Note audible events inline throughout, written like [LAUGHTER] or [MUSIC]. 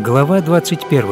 Глава 21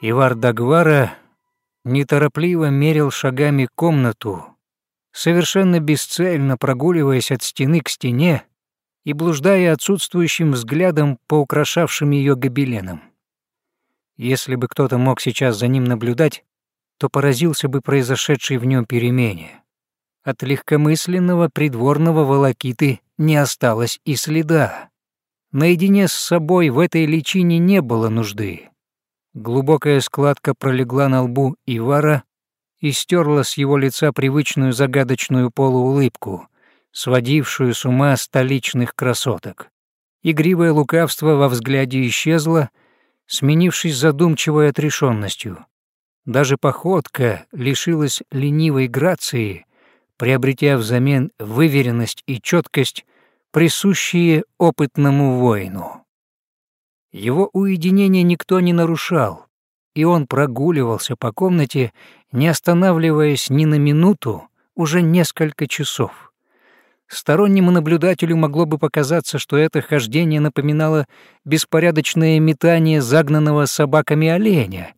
Ивар Дагвара неторопливо мерил шагами комнату, совершенно бесцельно прогуливаясь от стены к стене и блуждая отсутствующим взглядом по украшавшим ее гобеленам. Если бы кто-то мог сейчас за ним наблюдать, то поразился бы произошедшей в нем перемене. От легкомысленного придворного волокиты не осталось и следа. Наедине с собой в этой личине не было нужды. Глубокая складка пролегла на лбу Ивара и стерла с его лица привычную загадочную полуулыбку, сводившую с ума столичных красоток. Игривое лукавство во взгляде исчезло, сменившись задумчивой отрешенностью. Даже походка лишилась ленивой грации, приобретя взамен выверенность и четкость, присущие опытному воину. Его уединение никто не нарушал, и он прогуливался по комнате, не останавливаясь ни на минуту, уже несколько часов. Стороннему наблюдателю могло бы показаться, что это хождение напоминало беспорядочное метание загнанного собаками оленя,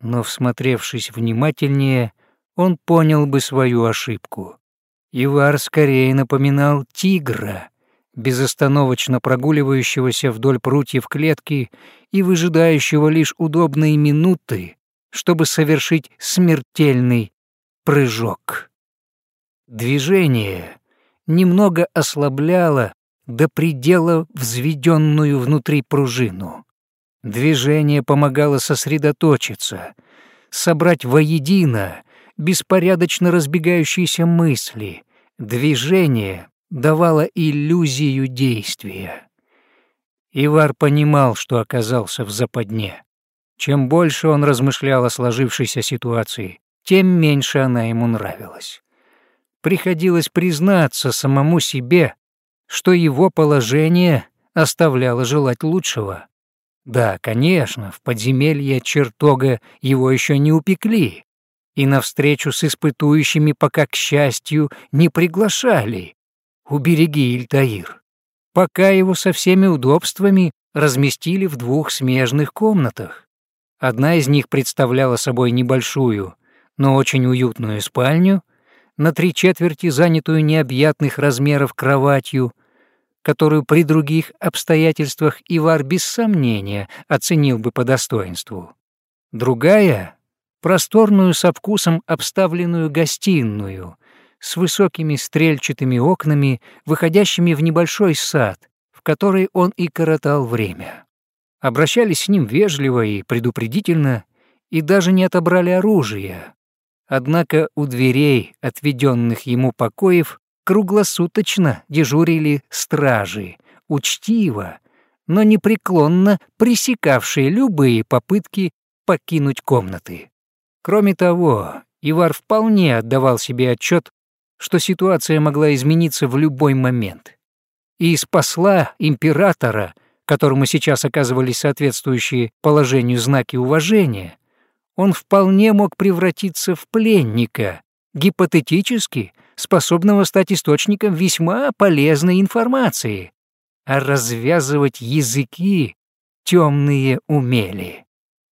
но, всмотревшись внимательнее, он понял бы свою ошибку. Ивар скорее напоминал тигра, безостановочно прогуливающегося вдоль прутьев клетки и выжидающего лишь удобные минуты, чтобы совершить смертельный прыжок. Движение немного ослабляло до предела взведенную внутри пружину. Движение помогало сосредоточиться, собрать воедино беспорядочно разбегающиеся мысли. Движение давало иллюзию действия. Ивар понимал, что оказался в западне. Чем больше он размышлял о сложившейся ситуации, тем меньше она ему нравилась. Приходилось признаться самому себе, что его положение оставляло желать лучшего. Да, конечно, в подземелье чертога его еще не упекли, и на встречу с испытующими пока, к счастью, не приглашали. Убереги, Ильтаир. Пока его со всеми удобствами разместили в двух смежных комнатах. Одна из них представляла собой небольшую, но очень уютную спальню, на три четверти занятую необъятных размеров кроватью, которую при других обстоятельствах Ивар без сомнения оценил бы по достоинству. Другая просторную со вкусом обставленную гостиную с высокими стрельчатыми окнами, выходящими в небольшой сад, в который он и коротал время. Обращались с ним вежливо и предупредительно, и даже не отобрали оружие. Однако у дверей, отведенных ему покоев, круглосуточно дежурили стражи, учтиво, но непреклонно пресекавшие любые попытки покинуть комнаты. Кроме того, Ивар вполне отдавал себе отчет, что ситуация могла измениться в любой момент. И из посла императора, которому сейчас оказывались соответствующие положению знаки уважения, он вполне мог превратиться в пленника, гипотетически способного стать источником весьма полезной информации, а развязывать языки темные умели.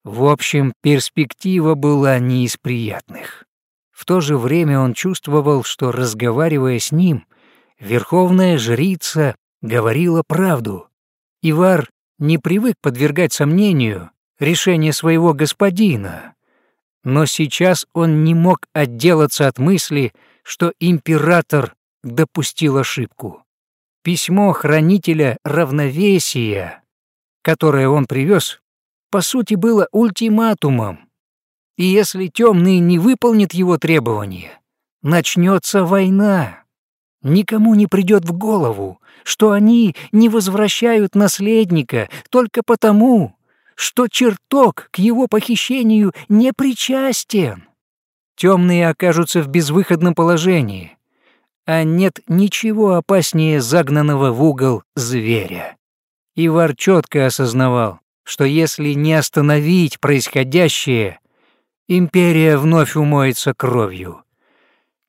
В общем, перспектива была не из приятных. В то же время он чувствовал, что, разговаривая с ним, верховная жрица говорила правду. Ивар не привык подвергать сомнению решение своего господина, но сейчас он не мог отделаться от мысли, что император допустил ошибку. Письмо хранителя равновесия, которое он привез, по сути, было ультиматумом. И если темные не выполнят его требования, начнется война. Никому не придет в голову, что они не возвращают наследника только потому, что чертог к его похищению не причастен. Темные окажутся в безвыходном положении, а нет ничего опаснее загнанного в угол зверя. Ивар четко осознавал, что если не остановить происходящее, империя вновь умоется кровью.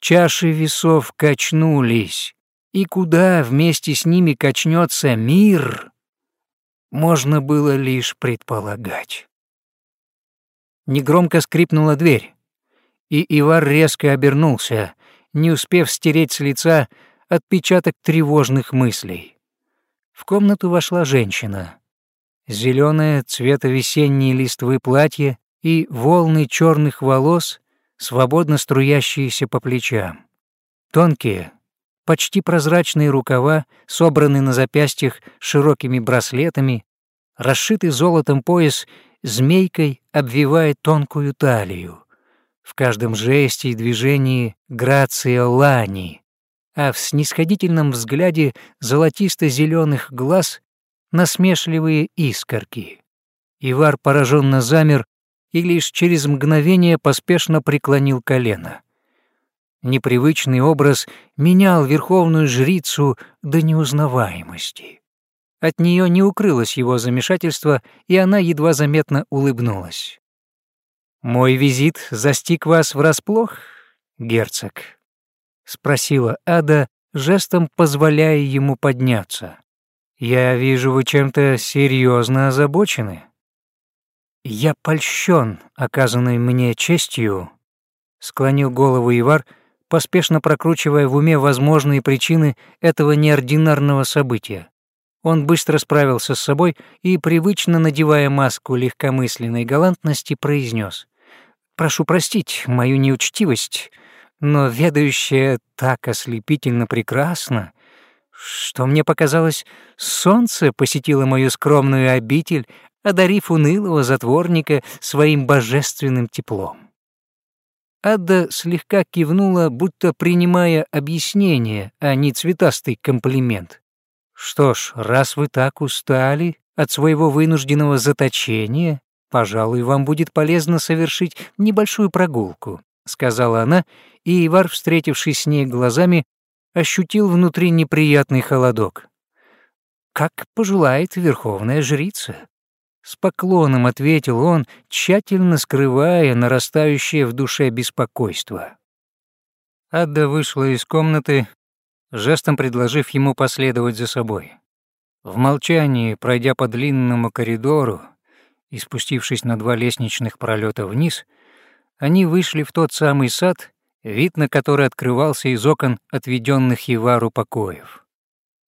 Чаши весов качнулись, и куда вместе с ними качнется мир, можно было лишь предполагать. Негромко скрипнула дверь, и Ивар резко обернулся, не успев стереть с лица отпечаток тревожных мыслей. В комнату вошла женщина. Зеленое цвета весенней листвы платье и волны черных волос, свободно струящиеся по плечам. Тонкие, почти прозрачные рукава, собранные на запястьях широкими браслетами, расшитый золотом пояс змейкой обвивает тонкую талию. В каждом жесте и движении грация лани, а в снисходительном взгляде золотисто зеленых глаз насмешливые искорки. Ивар пораженно замер и лишь через мгновение поспешно преклонил колено. Непривычный образ менял верховную жрицу до неузнаваемости. От нее не укрылось его замешательство, и она едва заметно улыбнулась. «Мой визит застиг вас врасплох, герцог?» — спросила Ада, жестом позволяя ему подняться. «Я вижу, вы чем-то серьезно озабочены». «Я польщен, оказанной мне честью», — склонил голову Ивар, поспешно прокручивая в уме возможные причины этого неординарного события. Он быстро справился с собой и, привычно надевая маску легкомысленной галантности, произнес: «Прошу простить мою неучтивость, но ведающая так ослепительно прекрасно, что мне показалось, солнце посетило мою скромную обитель, одарив унылого затворника своим божественным теплом». Ада слегка кивнула, будто принимая объяснение, а не цветастый комплимент. Что ж, раз вы так устали от своего вынужденного заточения, пожалуй, вам будет полезно совершить небольшую прогулку, сказала она, и Ивар, встретившись с ней глазами, ощутил внутри неприятный холодок. Как пожелает верховная жрица. С поклоном ответил он, тщательно скрывая нарастающее в душе беспокойство. Адда вышла из комнаты, жестом предложив ему последовать за собой. В молчании, пройдя по длинному коридору и спустившись на два лестничных пролета вниз, они вышли в тот самый сад, вид на который открывался из окон отведенных Евару покоев.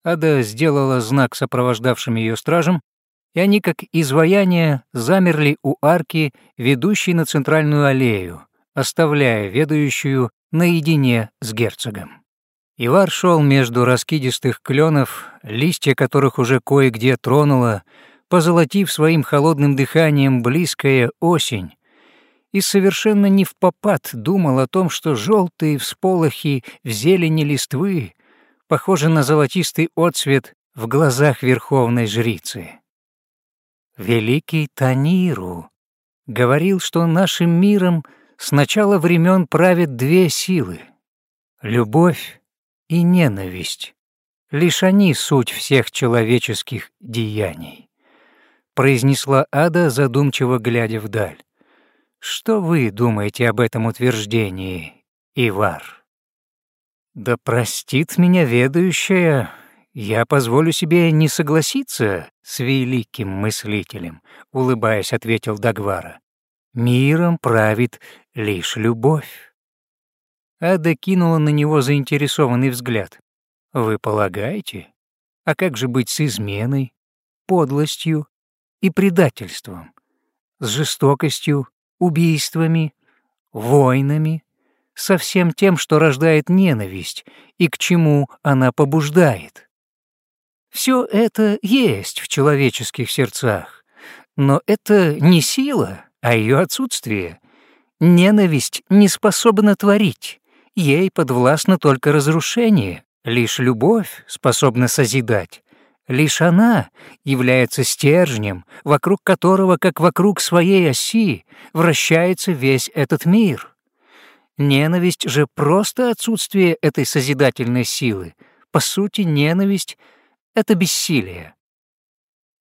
Ада сделала знак сопровождавшим ее стражам, и они, как изваяния, замерли у арки, ведущей на центральную аллею, оставляя ведающую наедине с герцогом. Ивар шел между раскидистых кленов, листья которых уже кое-где тронула, позолотив своим холодным дыханием близкая осень, и совершенно не в попад думал о том, что желтые всполохи в зелени листвы похожи на золотистый отсвет в глазах верховной жрицы. Великий Таниру говорил, что нашим миром с начала времен правят две силы — любовь и ненависть. Лишь они суть всех человеческих деяний. Произнесла Ада, задумчиво глядя вдаль. Что вы думаете об этом утверждении, Ивар? Да простит меня ведающая, я позволю себе не согласиться с великим мыслителем, улыбаясь, ответил Дагвара. Миром правит лишь любовь. Ада кинула на него заинтересованный взгляд. «Вы полагаете? А как же быть с изменой, подлостью и предательством? С жестокостью, убийствами, войнами, со всем тем, что рождает ненависть и к чему она побуждает? Все это есть в человеческих сердцах, но это не сила, а ее отсутствие. Ненависть не способна творить, Ей подвластно только разрушение, лишь любовь способна созидать. Лишь она является стержнем, вокруг которого, как вокруг своей оси, вращается весь этот мир. Ненависть же просто отсутствие этой созидательной силы. По сути, ненависть — это бессилие.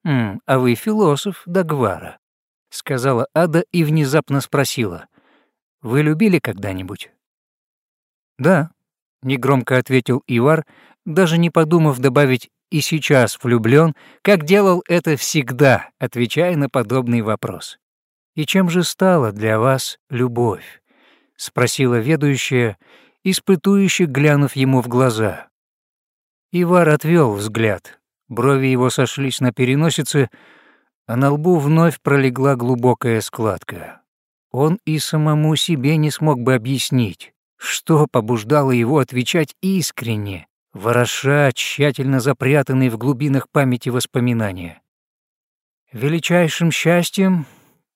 «М, «А вы философ, Дагвара», — сказала Ада и внезапно спросила. «Вы любили когда-нибудь?» «Да», — негромко ответил Ивар, даже не подумав добавить «и сейчас влюблен», как делал это всегда, отвечая на подобный вопрос. «И чем же стала для вас любовь?» — спросила ведущая, испытующе глянув ему в глаза. Ивар отвел взгляд, брови его сошлись на переносице, а на лбу вновь пролегла глубокая складка. Он и самому себе не смог бы объяснить, что побуждало его отвечать искренне, вороша тщательно запрятанные в глубинах памяти воспоминания. Величайшим счастьем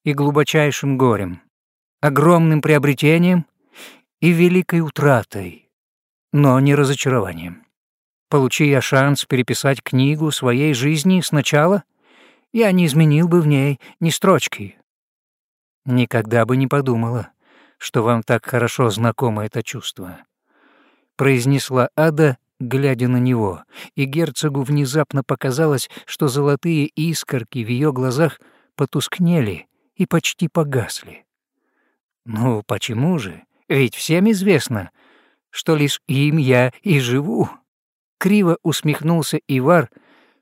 и глубочайшим горем, огромным приобретением и великой утратой, но не разочарованием. Получи я шанс переписать книгу своей жизни сначала, я не изменил бы в ней ни строчки. Никогда бы не подумала, что вам так хорошо знакомо это чувство», — произнесла Ада, глядя на него, и герцогу внезапно показалось, что золотые искорки в ее глазах потускнели и почти погасли. «Ну, почему же? Ведь всем известно, что лишь им я и живу». Криво усмехнулся Ивар,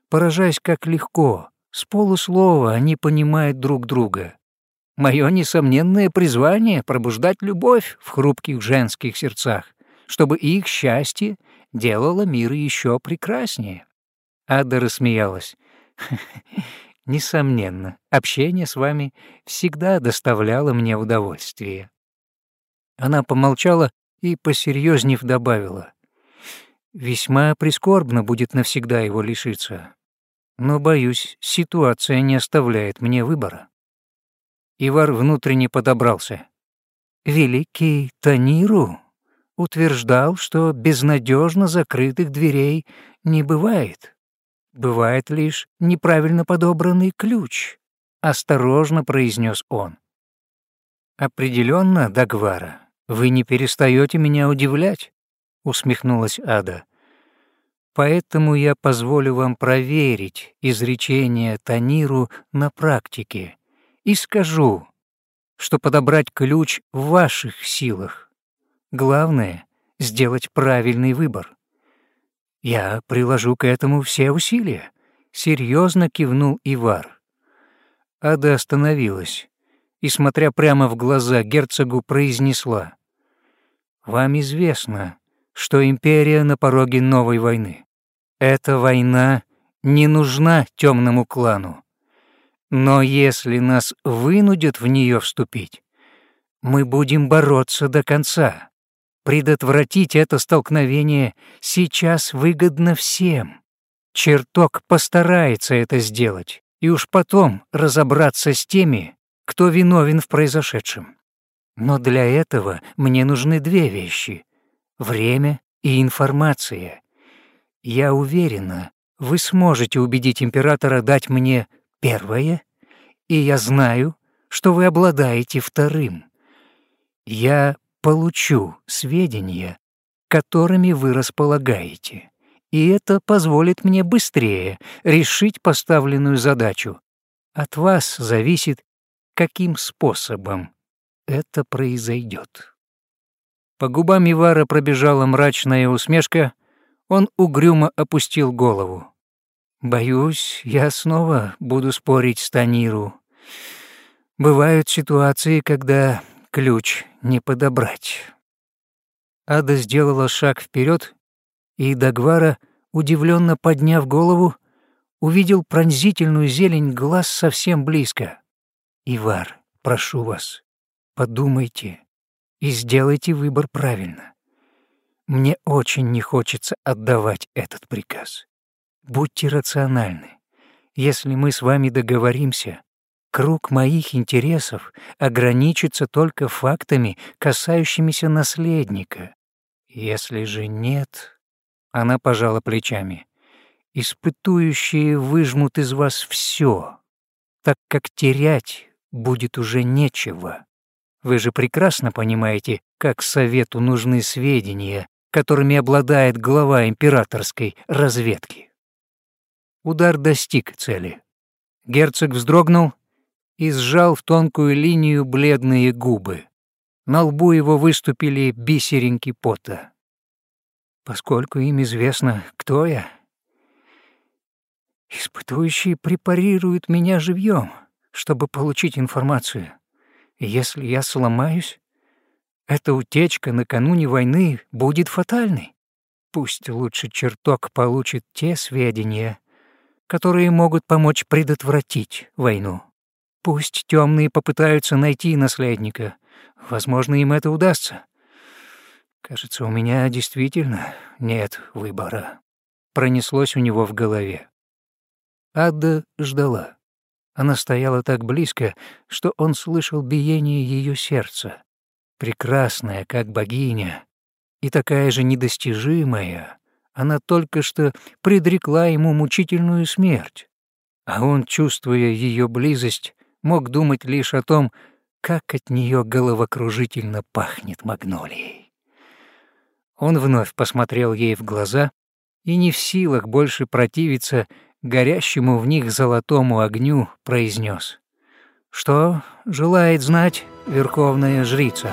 поражаясь, как легко, с полуслова они понимают друг друга. Мое несомненное призвание — пробуждать любовь в хрупких женских сердцах, чтобы их счастье делало мир еще прекраснее. Ада рассмеялась. [LAUGHS] Несомненно, общение с вами всегда доставляло мне удовольствие. Она помолчала и, посерьезнев, добавила. Весьма прискорбно будет навсегда его лишиться. Но, боюсь, ситуация не оставляет мне выбора. Ивар внутренне подобрался. Великий Таниру утверждал, что безнадежно закрытых дверей не бывает. Бывает лишь неправильно подобранный ключ, осторожно произнес он. Определенно, Дагвара, вы не перестаете меня удивлять, усмехнулась Ада. Поэтому я позволю вам проверить изречение Таниру на практике и скажу, что подобрать ключ в ваших силах. Главное — сделать правильный выбор. Я приложу к этому все усилия, — серьезно кивнул Ивар. Ада остановилась и, смотря прямо в глаза герцогу, произнесла. «Вам известно, что империя на пороге новой войны. Эта война не нужна темному клану. Но если нас вынудят в нее вступить, мы будем бороться до конца. Предотвратить это столкновение сейчас выгодно всем. Чертог постарается это сделать, и уж потом разобраться с теми, кто виновен в произошедшем. Но для этого мне нужны две вещи — время и информация. Я уверена, вы сможете убедить императора дать мне первое, и я знаю, что вы обладаете вторым. Я получу сведения, которыми вы располагаете, и это позволит мне быстрее решить поставленную задачу. От вас зависит, каким способом это произойдет. По губам Ивара пробежала мрачная усмешка, он угрюмо опустил голову. Боюсь, я снова буду спорить с Таниру. Бывают ситуации, когда ключ не подобрать. Ада сделала шаг вперед, и Дагвара, удивленно подняв голову, увидел пронзительную зелень глаз совсем близко. «Ивар, прошу вас, подумайте и сделайте выбор правильно. Мне очень не хочется отдавать этот приказ. Будьте рациональны. Если мы с вами договоримся, круг моих интересов ограничится только фактами, касающимися наследника. Если же нет, она пожала плечами. Испытующие выжмут из вас все, так как терять будет уже нечего. Вы же прекрасно понимаете, как совету нужны сведения, которыми обладает глава императорской разведки. Удар достиг цели. Герцог вздрогнул и сжал в тонкую линию бледные губы. На лбу его выступили бисеринки пота. поскольку им известно, кто я. Испытующие препарируют меня живьем, чтобы получить информацию. Если я сломаюсь, эта утечка накануне войны будет фатальной. Пусть лучше чертог получит те сведения, которые могут помочь предотвратить войну. Пусть темные попытаются найти наследника. Возможно, им это удастся. Кажется, у меня действительно нет выбора. Пронеслось у него в голове. Ада ждала. Она стояла так близко, что он слышал биение ее сердца. Прекрасная, как богиня, и такая же недостижимая, она только что предрекла ему мучительную смерть. А он, чувствуя ее близость, мог думать лишь о том, как от нее головокружительно пахнет магнолией. Он вновь посмотрел ей в глаза и не в силах больше противиться горящему в них золотому огню, произнес: «Что желает знать верховная жрица?»